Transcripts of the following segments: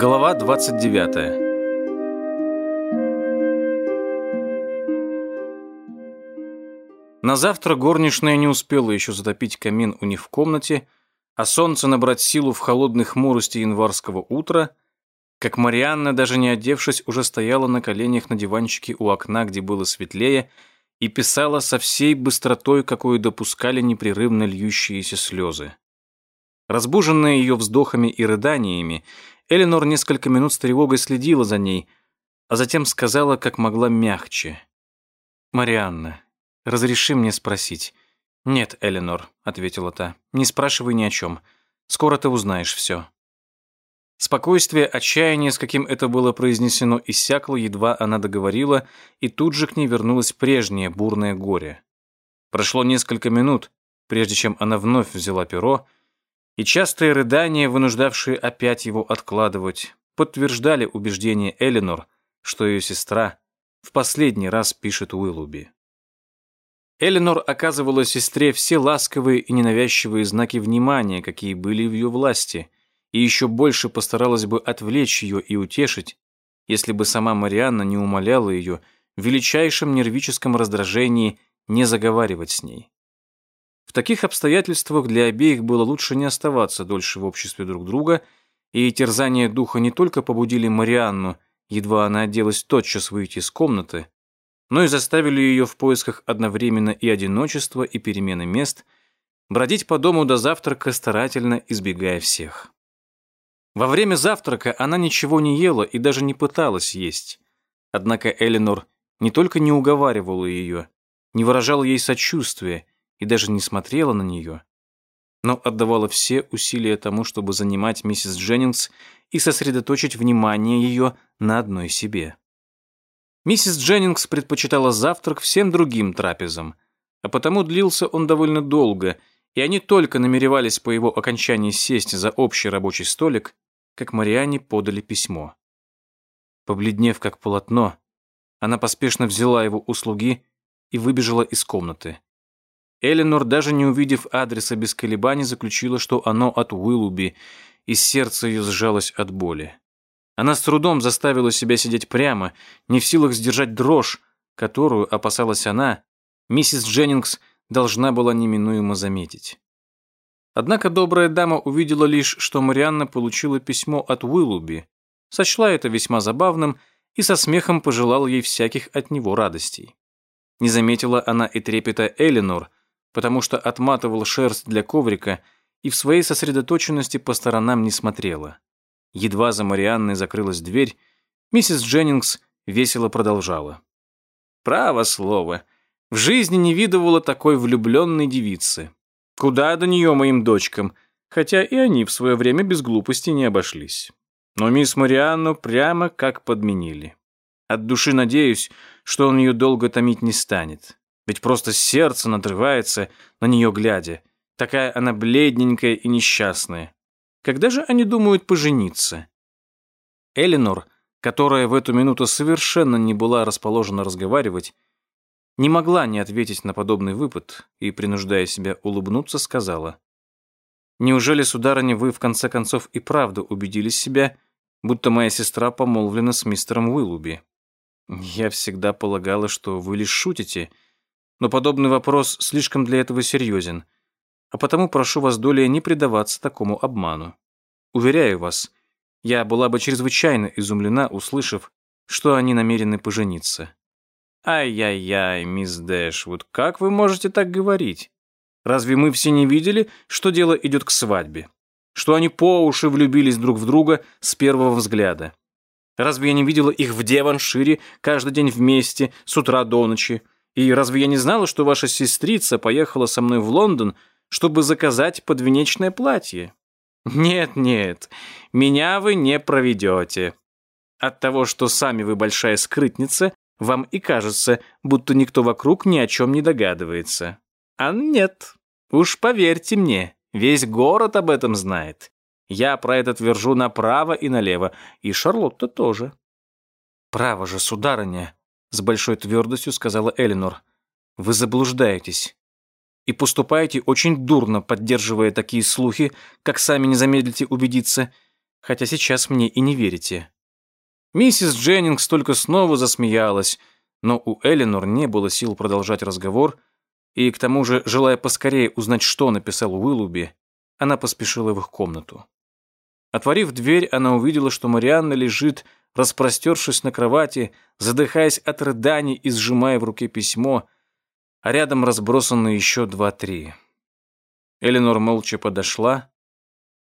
Глава 29. На завтра горничная не успела еще затопить камин у них в комнате, а солнце набрать силу в холодной хмурости январского утра, как Марианна, даже не одевшись, уже стояла на коленях на диванчике у окна, где было светлее, и писала со всей быстротой, какую допускали непрерывно льющиеся слезы. Разбуженная ее вздохами и рыданиями, Эленор несколько минут с тревогой следила за ней, а затем сказала, как могла мягче. «Марианна, разреши мне спросить». «Нет, Эленор», — ответила та, — «не спрашивай ни о чем. Скоро ты узнаешь все». Спокойствие, отчаяние, с каким это было произнесено, иссякло, едва она договорила, и тут же к ней вернулось прежнее бурное горе. Прошло несколько минут, прежде чем она вновь взяла перо, и частые рыдания, вынуждавшие опять его откладывать, подтверждали убеждение Эленор, что ее сестра в последний раз пишет Уиллуби. Эленор оказывала сестре все ласковые и ненавязчивые знаки внимания, какие были в ее власти, и еще больше постаралась бы отвлечь ее и утешить, если бы сама Марианна не умоляла ее в величайшем нервическом раздражении не заговаривать с ней. В таких обстоятельствах для обеих было лучше не оставаться дольше в обществе друг друга, и терзания духа не только побудили Марианну, едва она оделась тотчас выйти из комнаты, но и заставили ее в поисках одновременно и одиночества, и перемены мест бродить по дому до завтрака, старательно избегая всех. Во время завтрака она ничего не ела и даже не пыталась есть. Однако Эленор не только не уговаривала ее, не выражала ей сочувствия, и даже не смотрела на нее, но отдавала все усилия тому, чтобы занимать миссис Дженнингс и сосредоточить внимание ее на одной себе. Миссис Дженнингс предпочитала завтрак всем другим трапезам, а потому длился он довольно долго, и они только намеревались по его окончании сесть за общий рабочий столик, как Мариане подали письмо. Побледнев как полотно, она поспешно взяла его услуги и выбежала из комнаты. Эленор, даже не увидев адреса без колебаний, заключила, что оно от Уиллуби, и сердце ее сжалось от боли. Она с трудом заставила себя сидеть прямо, не в силах сдержать дрожь, которую, опасалась она, миссис Дженнингс должна была неминуемо заметить. Однако добрая дама увидела лишь, что Марианна получила письмо от Уиллуби, сочла это весьма забавным и со смехом пожелала ей всяких от него радостей. Не заметила она и трепета Эленор, потому что отматывал шерсть для коврика и в своей сосредоточенности по сторонам не смотрела. Едва за Марианной закрылась дверь, миссис Дженнингс весело продолжала. «Право слово, в жизни не видывала такой влюбленной девицы. Куда до нее моим дочкам, хотя и они в свое время без глупости не обошлись. Но мисс Марианну прямо как подменили. От души надеюсь, что он ее долго томить не станет. Ведь просто сердце надрывается на нее глядя. Такая она бледненькая и несчастная. Когда же они думают пожениться? Эленор, которая в эту минуту совершенно не была расположена разговаривать, не могла не ответить на подобный выпад и, принуждая себя улыбнуться, сказала. «Неужели, сударыня, вы в конце концов и правда убедились себя, будто моя сестра помолвлена с мистером Уиллуби? Я всегда полагала, что вы лишь шутите, — но подобный вопрос слишком для этого серьезен, а потому прошу вас долей не предаваться такому обману. Уверяю вас, я была бы чрезвычайно изумлена, услышав, что они намерены пожениться. Ай-яй-яй, мисс Дэшвуд, как вы можете так говорить? Разве мы все не видели, что дело идет к свадьбе? Что они по уши влюбились друг в друга с первого взгляда? Разве я не видела их в Деваншире каждый день вместе, с утра до ночи? И разве я не знала, что ваша сестрица поехала со мной в Лондон, чтобы заказать подвенечное платье? Нет, нет, меня вы не проведете. От того, что сами вы большая скрытница, вам и кажется, будто никто вокруг ни о чем не догадывается. А нет, уж поверьте мне, весь город об этом знает. Я про это твержу направо и налево, и Шарлотта тоже. Право же, сударыня, с большой твердостью сказала Элинор. Вы заблуждаетесь и поступаете очень дурно, поддерживая такие слухи, как сами не замедлите убедиться. хотя сейчас мне и не верите». Миссис Дженнингс только снова засмеялась, но у Эленор не было сил продолжать разговор, и к тому же, желая поскорее узнать, что написал Уиллуби, она поспешила в их комнату. Отворив дверь, она увидела, что Марианна лежит, распростершись на кровати, задыхаясь от рыданий и сжимая в руке письмо, а рядом разбросаны еще два-три. Эленор молча подошла,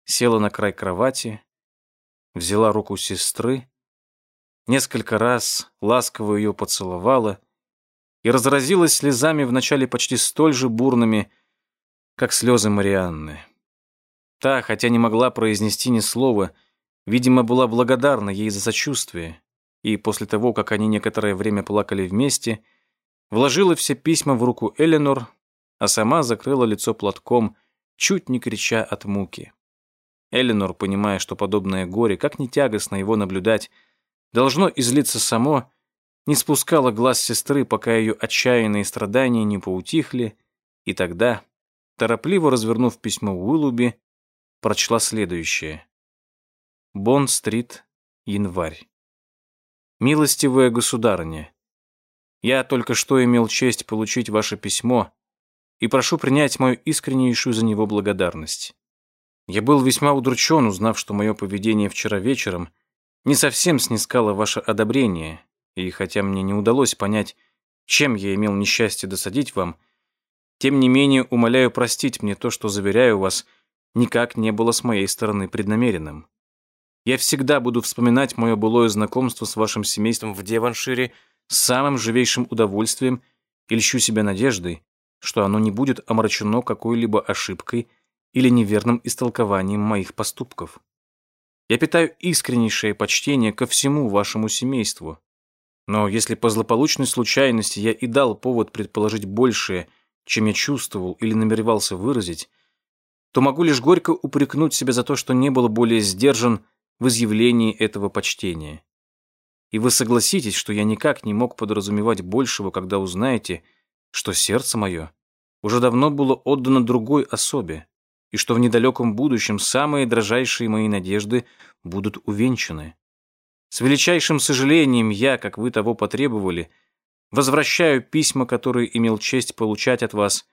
села на край кровати, взяла руку сестры, несколько раз ласково ее поцеловала и разразилась слезами вначале почти столь же бурными, как слезы Марианны. Та, хотя не могла произнести ни слова, видимо, была благодарна ей за сочувствие, и после того, как они некоторое время плакали вместе, вложила все письма в руку Эленор, а сама закрыла лицо платком, чуть не крича от муки. Эленор, понимая, что подобное горе, как ни тягостно его наблюдать, должно излиться само, не спускала глаз сестры, пока ее отчаянные страдания не поутихли, и тогда, торопливо развернув письмо Уиллуби, прочла следующее. Бонн-стрит, январь. «Милостивая государыня, я только что имел честь получить ваше письмо и прошу принять мою искреннейшую за него благодарность. Я был весьма удручен, узнав, что мое поведение вчера вечером не совсем снискало ваше одобрение, и хотя мне не удалось понять, чем я имел несчастье досадить вам, тем не менее умоляю простить мне то, что, заверяю вас, никак не было с моей стороны преднамеренным. Я всегда буду вспоминать мое былое знакомство с вашим семейством в Деваншире с самым живейшим удовольствием и льщу себя надеждой, что оно не будет омрачено какой-либо ошибкой или неверным истолкованием моих поступков. Я питаю искреннейшее почтение ко всему вашему семейству. Но если по злополучной случайности я и дал повод предположить большее, чем я чувствовал или намеревался выразить, то могу лишь горько упрекнуть себя за то, что не был более сдержан в изъявлении этого почтения. И вы согласитесь, что я никак не мог подразумевать большего, когда узнаете, что сердце мое уже давно было отдано другой особе, и что в недалеком будущем самые дрожайшие мои надежды будут увенчаны. С величайшим сожалением я, как вы того потребовали, возвращаю письма, которые имел честь получать от вас,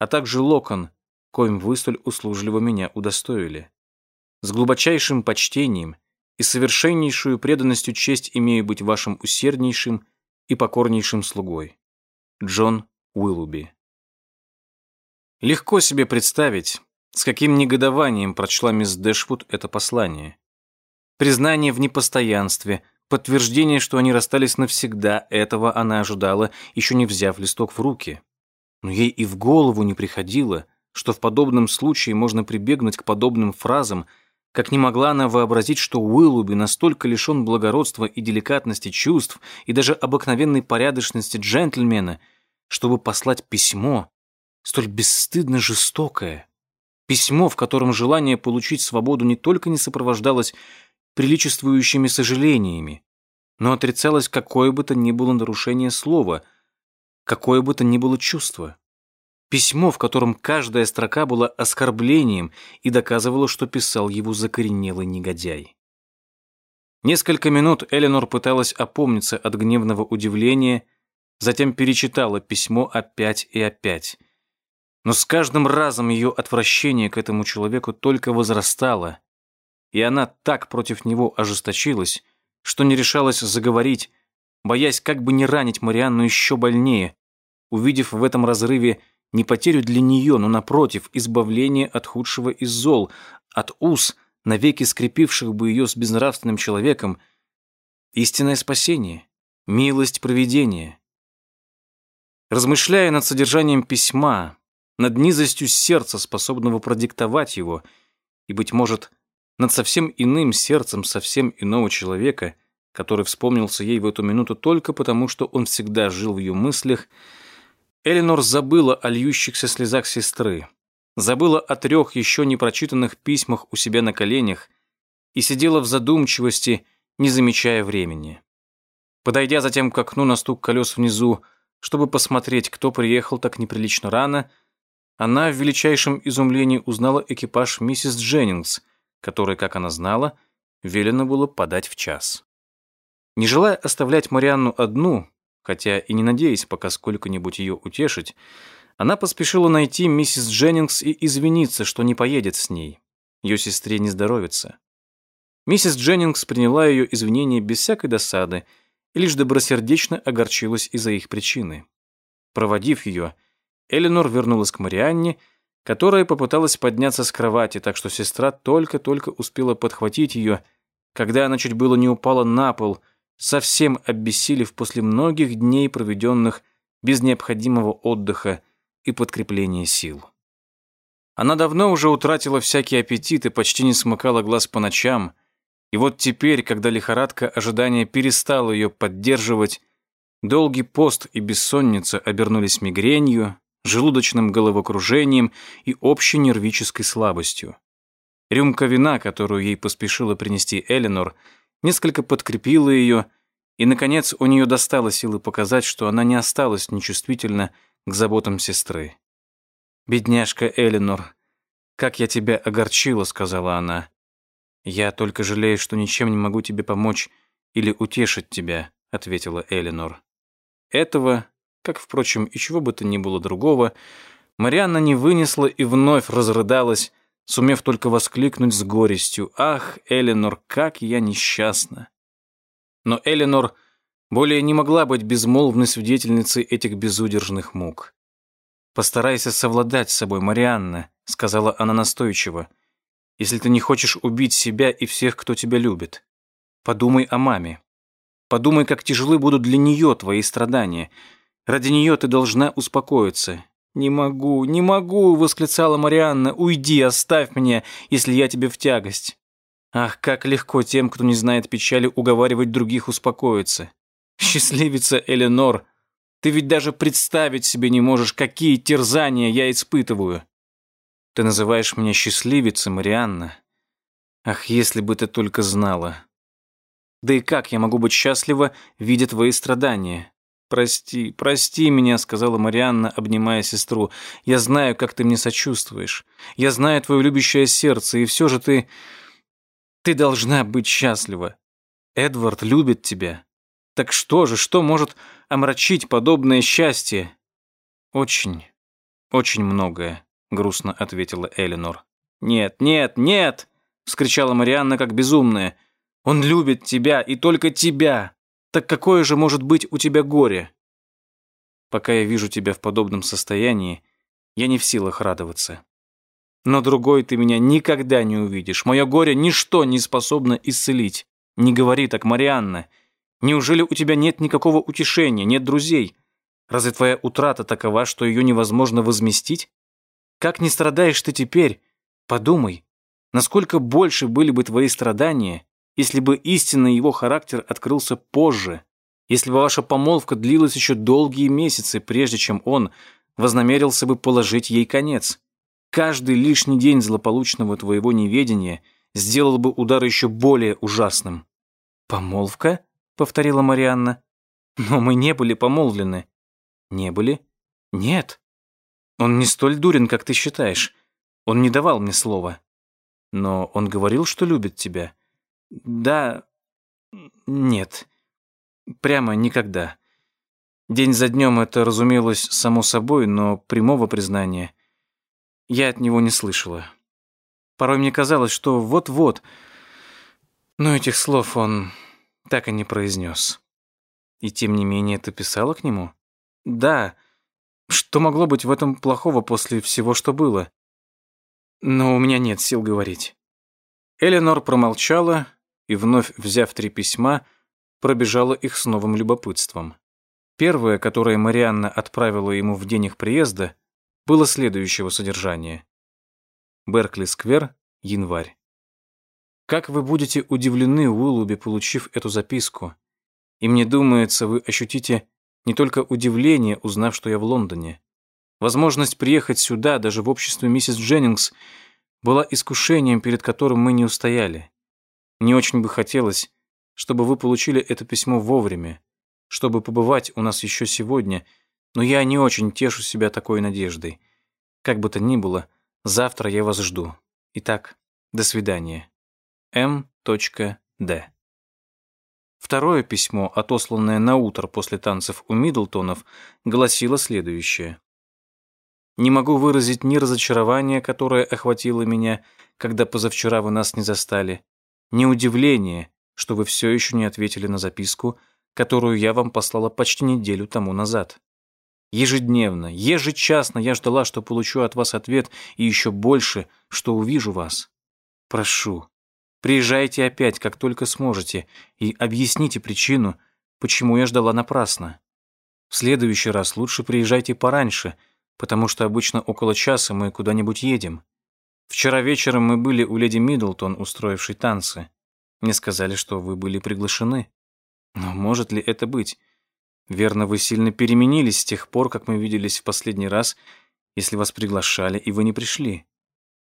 а также локон, коим вы столь услужливо меня удостоили. С глубочайшим почтением и совершеннейшую преданностью честь имею быть вашим усерднейшим и покорнейшим слугой. Джон Уиллуби. Легко себе представить, с каким негодованием прочла мисс Дэшвуд это послание. Признание в непостоянстве, подтверждение, что они расстались навсегда, этого она ожидала, еще не взяв листок в руки. Но ей и в голову не приходило, что в подобном случае можно прибегнуть к подобным фразам, как не могла она вообразить, что Уиллуби настолько лишен благородства и деликатности чувств и даже обыкновенной порядочности джентльмена, чтобы послать письмо, столь бесстыдно жестокое, Письмо, в котором желание получить свободу не только не сопровождалось приличествующими сожалениями, но отрицалось какое бы то ни было нарушение слова, какое бы то ни было чувство. Письмо, в котором каждая строка была оскорблением и доказывала, что писал его закоренелый негодяй. Несколько минут Эленор пыталась опомниться от гневного удивления, затем перечитала письмо опять и опять. Но с каждым разом ее отвращение к этому человеку только возрастало, и она так против него ожесточилась, что не решалась заговорить, боясь как бы не ранить Марианну еще больнее, увидев в этом разрыве не потерю для нее, но, напротив, избавление от худшего из зол, от уз, навеки скрепивших бы ее с безнравственным человеком, истинное спасение, милость провидения. Размышляя над содержанием письма, над низостью сердца, способного продиктовать его, и, быть может, над совсем иным сердцем совсем иного человека, который вспомнился ей в эту минуту только потому, что он всегда жил в ее мыслях, Эленор забыла о льющихся слезах сестры, забыла о трех еще не прочитанных письмах у себя на коленях и сидела в задумчивости, не замечая времени. Подойдя затем к окну на стук колес внизу, чтобы посмотреть, кто приехал так неприлично рано, она в величайшем изумлении узнала экипаж миссис Дженнингс, который, как она знала, велено было подать в час. Не желая оставлять Марианну одну, хотя и не надеясь пока сколько-нибудь ее утешить, она поспешила найти миссис Дженнингс и извиниться, что не поедет с ней. Ее сестре не здоровится. Миссис Дженнингс приняла ее извинения без всякой досады и лишь добросердечно огорчилась из-за их причины. Проводив ее, Эленор вернулась к Марианне, которая попыталась подняться с кровати, так что сестра только-только успела подхватить ее, когда она чуть было не упала на пол, совсем обессилев после многих дней, проведенных без необходимого отдыха и подкрепления сил. Она давно уже утратила всякий аппетит и почти не смыкала глаз по ночам, и вот теперь, когда лихорадка ожидания перестала ее поддерживать, долгий пост и бессонница обернулись мигренью, желудочным головокружением и общей нервической слабостью. Рюмка вина, которую ей поспешила принести Эленор, несколько подкрепила ее, и, наконец, у нее достало силы показать, что она не осталась нечувствительна к заботам сестры. «Бедняжка Эленор, как я тебя огорчила», — сказала она. «Я только жалею, что ничем не могу тебе помочь или утешить тебя», — ответила Эленор. Этого, как, впрочем, и чего бы то ни было другого, Марианна не вынесла и вновь разрыдалась, сумев только воскликнуть с горестью «Ах, Эленор, как я несчастна!» Но Эленор более не могла быть безмолвной свидетельницей этих безудержных мук. «Постарайся совладать с собой, Марианна», — сказала она настойчиво, «если ты не хочешь убить себя и всех, кто тебя любит. Подумай о маме. Подумай, как тяжелы будут для нее твои страдания. Ради нее ты должна успокоиться. «Не могу, не могу!» — восклицала Марианна. «Уйди, оставь меня, если я тебе в тягость!» Ах, как легко тем, кто не знает печали, уговаривать других успокоиться. Счастливица Эленор, ты ведь даже представить себе не можешь, какие терзания я испытываю. Ты называешь меня счастливицей, Марианна. Ах, если бы ты только знала. Да и как я могу быть счастлива, видя твои страдания? «Прости, прости меня», — сказала Марианна, обнимая сестру. «Я знаю, как ты мне сочувствуешь. Я знаю твое любящее сердце, и все же ты... Ты должна быть счастлива. Эдвард любит тебя. Так что же, что может омрачить подобное счастье?» «Очень, очень многое», — грустно ответила Эленор. «Нет, нет, нет!» — вскричала Марианна как безумная. «Он любит тебя и только тебя. Так какое же может быть у тебя горе? Пока я вижу тебя в подобном состоянии, я не в силах радоваться. Но другой ты меня никогда не увидишь. Мое горе ничто не способно исцелить. Не говори так, Марианна. Неужели у тебя нет никакого утешения, нет друзей? Разве твоя утрата такова, что ее невозможно возместить? Как не страдаешь ты теперь? Подумай, насколько больше были бы твои страдания, если бы истинный его характер открылся позже, если бы ваша помолвка длилась еще долгие месяцы, прежде чем он вознамерился бы положить ей конец. Каждый лишний день злополучного твоего неведения сделал бы удар еще более ужасным. «Помолвка?» — повторила Марианна. «Но мы не были помолвлены». «Не были?» «Нет. Он не столь дурен, как ты считаешь. Он не давал мне слова. Но он говорил, что любит тебя. Да, нет, прямо никогда. День за днем это разумелось само собой, но прямого признания я от него не слышала. Порой мне казалось, что вот-вот, но этих слов он так и не произнес. И тем не менее ты писала к нему? Да. Что могло быть в этом плохого после всего, что было? Но у меня нет сил говорить. Эленор промолчала, и, вновь взяв три письма, пробежала их с новым любопытством. Первое, которое Марианна отправила ему в день их приезда, было следующего содержания. Беркли-сквер, январь. Как вы будете удивлены, Уиллуби, получив эту записку. И мне думается, вы ощутите не только удивление, узнав, что я в Лондоне. Возможность приехать сюда, даже в обществе миссис Дженнингс, была искушением, перед которым мы не устояли. Мне очень бы хотелось, чтобы вы получили это письмо вовремя, чтобы побывать у нас еще сегодня, но я не очень тешу себя такой надеждой. Как бы то ни было, завтра я вас жду. Итак, до свидания. М.Д. Второе письмо, отосланное на утро после танцев у Миддлтонов, гласило следующее. «Не могу выразить ни разочарования, которое охватило меня, когда позавчера вы нас не застали, ни удивления, что вы все еще не ответили на записку, которую я вам послала почти неделю тому назад. Ежедневно, ежечасно я ждала, что получу от вас ответ, и еще больше, что увижу вас. Прошу, приезжайте опять, как только сможете, и объясните причину, почему я ждала напрасно. В следующий раз лучше приезжайте пораньше, потому что обычно около часа мы куда-нибудь едем. Вчера вечером мы были у леди Миддлтон, устроившей танцы. Мне сказали, что вы были приглашены. Но может ли это быть? Верно, вы сильно переменились с тех пор, как мы виделись в последний раз, если вас приглашали, и вы не пришли.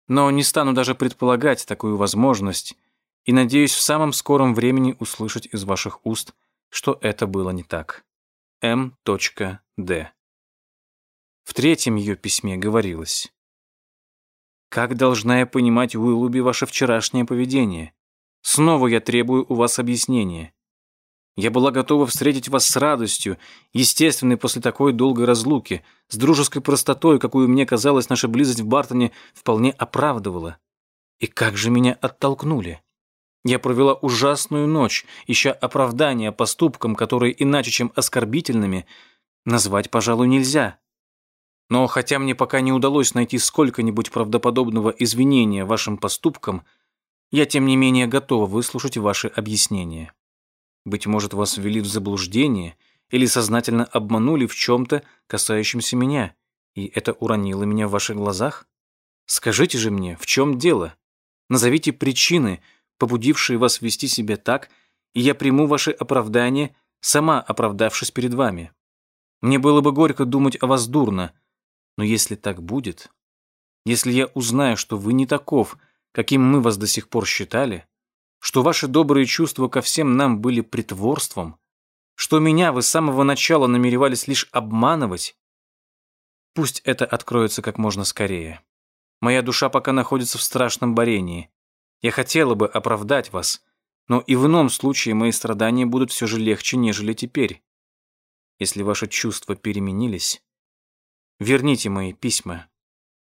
Но не стану даже предполагать такую возможность и надеюсь в самом скором времени услышать из ваших уст, что это было не так. М.Д. В третьем ее письме говорилось. «Как должна я понимать, Уиллуби, ваше вчерашнее поведение? Снова я требую у вас объяснения. Я была готова встретить вас с радостью, естественной после такой долгой разлуки, с дружеской простотой, какую мне казалось, наша близость в Бартоне вполне оправдывала. И как же меня оттолкнули? Я провела ужасную ночь, ища оправдания поступкам, которые иначе, чем оскорбительными, назвать, пожалуй, нельзя. Но хотя мне пока не удалось найти сколько-нибудь правдоподобного извинения вашим поступкам, я, тем не менее, готова выслушать ваши объяснения. Быть может, вас ввели в заблуждение или сознательно обманули в чем-то, касающемся меня, и это уронило меня в ваших глазах? Скажите же мне, в чем дело? Назовите причины, побудившие вас вести себя так, и я приму ваши оправдания, сама оправдавшись перед вами. Мне было бы горько думать о вас дурно, но если так будет, если я узнаю, что вы не таков, каким мы вас до сих пор считали, что ваши добрые чувства ко всем нам были притворством, что меня вы с самого начала намеревались лишь обманывать, пусть это откроется как можно скорее. Моя душа пока находится в страшном борении. Я хотела бы оправдать вас, но и в ином случае мои страдания будут все же легче, нежели теперь. Если ваши чувства переменились, верните мои письма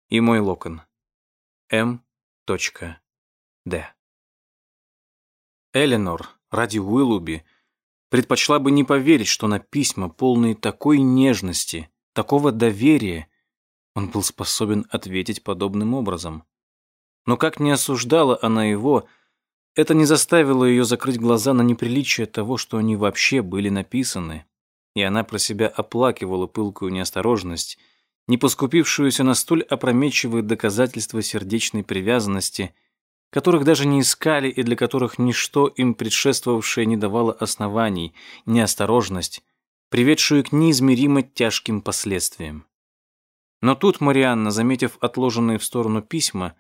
и мой локон. М. Д. Эленор ради Уиллуби предпочла бы не поверить, что на письма, полные такой нежности, такого доверия, он был способен ответить подобным образом. Но как не осуждала она его, это не заставило ее закрыть глаза на неприличие того, что они вообще были написаны, и она про себя оплакивала пылкую неосторожность, не поскупившуюся на столь опрометчивые доказательства сердечной привязанности которых даже не искали и для которых ничто им предшествовавшее не давало оснований, неосторожность, приведшую к неизмеримо тяжким последствиям. Но тут Марианна, заметив отложенные в сторону письма,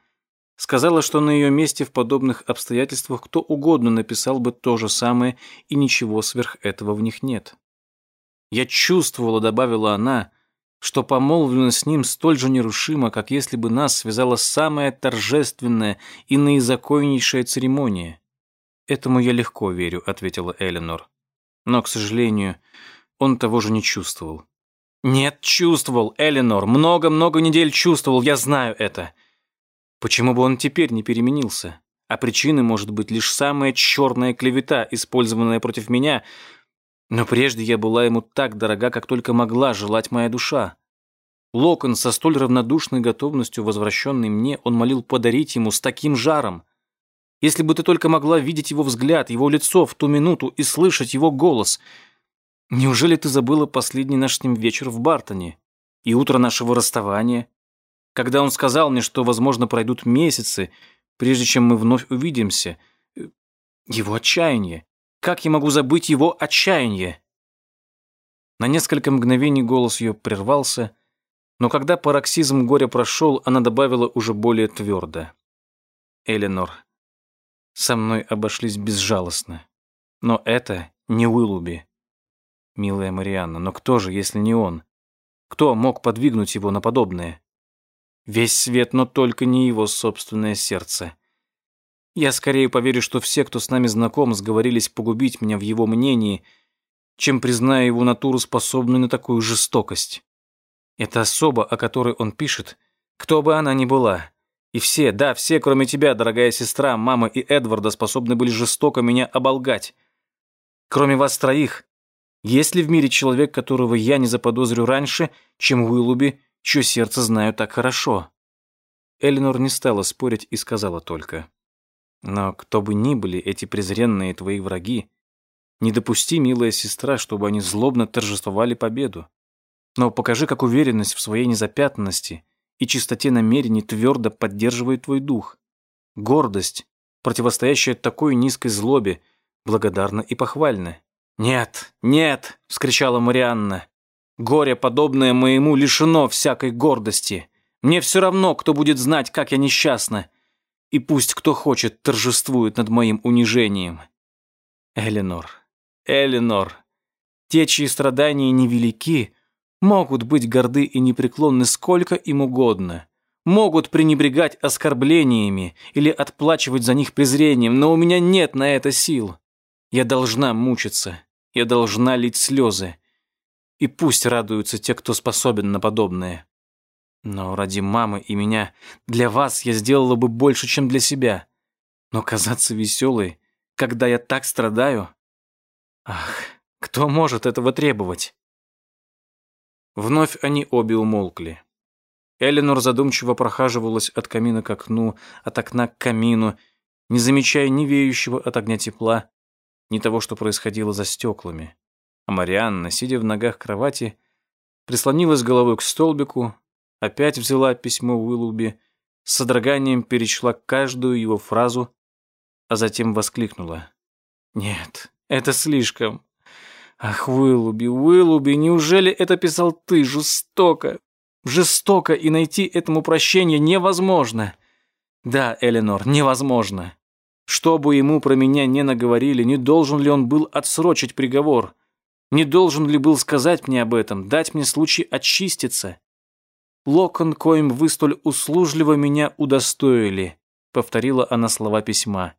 сказала, что на ее месте в подобных обстоятельствах кто угодно написал бы то же самое, и ничего сверх этого в них нет. «Я чувствовала», — добавила она, — что помолвлено с ним столь же нерушимо, как если бы нас связала самая торжественная и наизаконнейшая церемония. «Этому я легко верю», — ответила Эленор. Но, к сожалению, он того же не чувствовал. «Нет, чувствовал, Эленор, много-много недель чувствовал, я знаю это. Почему бы он теперь не переменился? А причиной может быть лишь самая черная клевета, использованная против меня, но прежде я была ему так дорога, как только могла желать моя душа. Локон со столь равнодушной готовностью, возвращенный мне, он молил подарить ему с таким жаром. Если бы ты только могла видеть его взгляд, его лицо в ту минуту и слышать его голос. Неужели ты забыла последний наш с ним вечер в Бартоне и утро нашего расставания, когда он сказал мне, что, возможно, пройдут месяцы, прежде чем мы вновь увидимся? Его отчаяние. Как я могу забыть его отчаяние? На несколько мгновений голос ее прервался, но когда пароксизм горя прошел, она добавила уже более твердо. «Эленор, со мной обошлись безжалостно. Но это не Уиллуби. Милая Марианна, но кто же, если не он? Кто мог подвигнуть его на подобное? Весь свет, но только не его собственное сердце. Я скорее поверю, что все, кто с нами знаком, сговорились погубить меня в его мнении, чем признаю его натуру способную на такую жестокость. Это особа, о которой он пишет, кто бы она ни была. И все, да, все, кроме тебя, дорогая сестра, мама и Эдварда, способны были жестоко меня оболгать. Кроме вас троих, есть ли в мире человек, которого я не заподозрю раньше, чем Уиллуби, чье сердце знаю так хорошо?» Эленор не стала спорить и сказала только. «Но кто бы ни были эти презренные твои враги, не допусти, милая сестра, чтобы они злобно торжествовали победу. Но покажи, как уверенность в своей незапятнанности и чистоте намерений твердо поддерживает твой дух. Гордость, противостоящая такой низкой злобе, благодарна и похвальна. «Нет, нет!» — вскричала Марианна. «Горе, подобное моему, лишено всякой гордости. Мне все равно, кто будет знать, как я несчастна. И пусть кто хочет торжествует над моим унижением». Эленор, Эленор, те, чьи страдания невелики, могут быть горды и непреклонны сколько им угодно, могут пренебрегать оскорблениями или отплачивать за них презрением, но у меня нет на это сил. Я должна мучиться, я должна лить слезы. И пусть радуются те, кто способен на подобное. Но ради мамы и меня, для вас я сделала бы больше, чем для себя. Но казаться веселой, когда я так страдаю... Ах, кто может этого требовать? Вновь они обе умолкли. Эленор задумчиво прохаживалась от камина к окну, от окна к камину, не замечая ни веющего от огня тепла, ни того, что происходило за стеклами. А Марианна, сидя в ногах кровати, прислонилась головой к столбику, опять взяла письмо Уиллуби, с содроганием перечла каждую его фразу, а затем воскликнула. «Нет, это слишком. Ах, Уиллуби, Уиллуби, неужели это писал ты жестоко? Жестоко, и найти этому прощение невозможно. Да, Эленор, невозможно. Что бы ему про меня не наговорили, не должен ли он был отсрочить приговор? Не должен ли был сказать мне об этом, дать мне случай очиститься? Локон, коим вы столь услужливо меня удостоили, повторила она слова письма.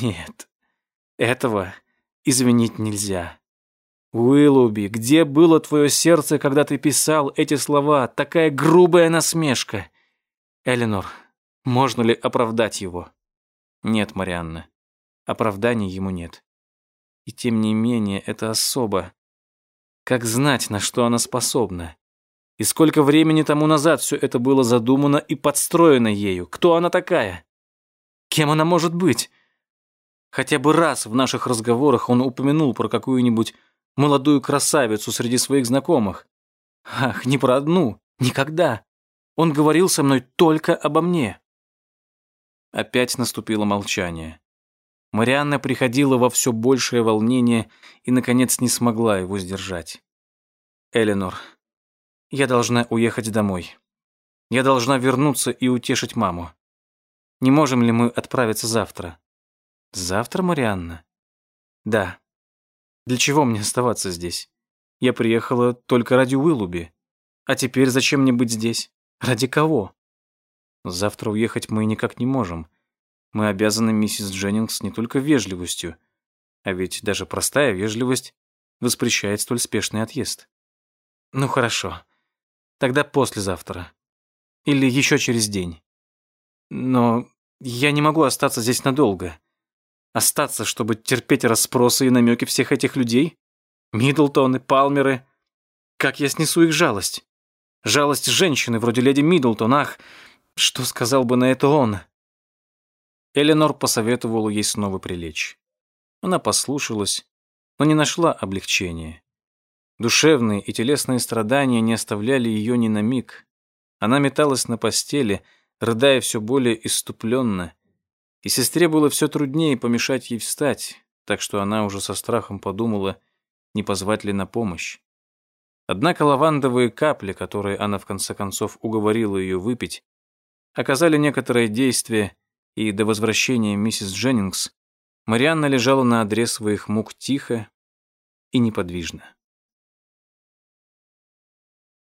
Нет, этого извинить нельзя. Уиллуби, где было твое сердце, когда ты писал эти слова? Такая грубая насмешка. Эленор, можно ли оправдать его? Нет, Марианна, оправданий ему нет. И тем не менее, это особо. Как знать, на что она способна? И сколько времени тому назад все это было задумано и подстроено ею? Кто она такая? Кем она может быть? Хотя бы раз в наших разговорах он упомянул про какую-нибудь молодую красавицу среди своих знакомых. Ах, не про одну, никогда. Он говорил со мной только обо мне. Опять наступило молчание. Марианна приходила во все большее волнение и, наконец, не смогла его сдержать. «Эленор, я должна уехать домой. Я должна вернуться и утешить маму. Не можем ли мы отправиться завтра?» «Завтра, Марианна?» «Да. Для чего мне оставаться здесь? Я приехала только ради Уиллуби. А теперь зачем мне быть здесь? Ради кого?» Завтра уехать мы никак не можем. Мы обязаны миссис Дженнингс не только вежливостью, а ведь даже простая вежливость воспрещает столь спешный отъезд. Ну хорошо. Тогда послезавтра. Или еще через день. Но я не могу остаться здесь надолго. Остаться, чтобы терпеть расспросы и намеки всех этих людей? Миддлтоны, Палмеры. Как я снесу их жалость? Жалость женщины вроде леди Миддлтон, ах, что сказал бы на это он? Эленор посоветовала ей снова прилечь. Она послушалась, но не нашла облегчения. Душевные и телесные страдания не оставляли ее ни на миг. Она металась на постели, рыдая все более иступленно, и сестре было все труднее помешать ей встать, так что она уже со страхом подумала, не позвать ли на помощь. Однако лавандовые капли, которые она в конце концов уговорила ее выпить, оказали некоторое действие, и до возвращения миссис Дженнингс Марианна лежала на одре своих мук тихо и неподвижно.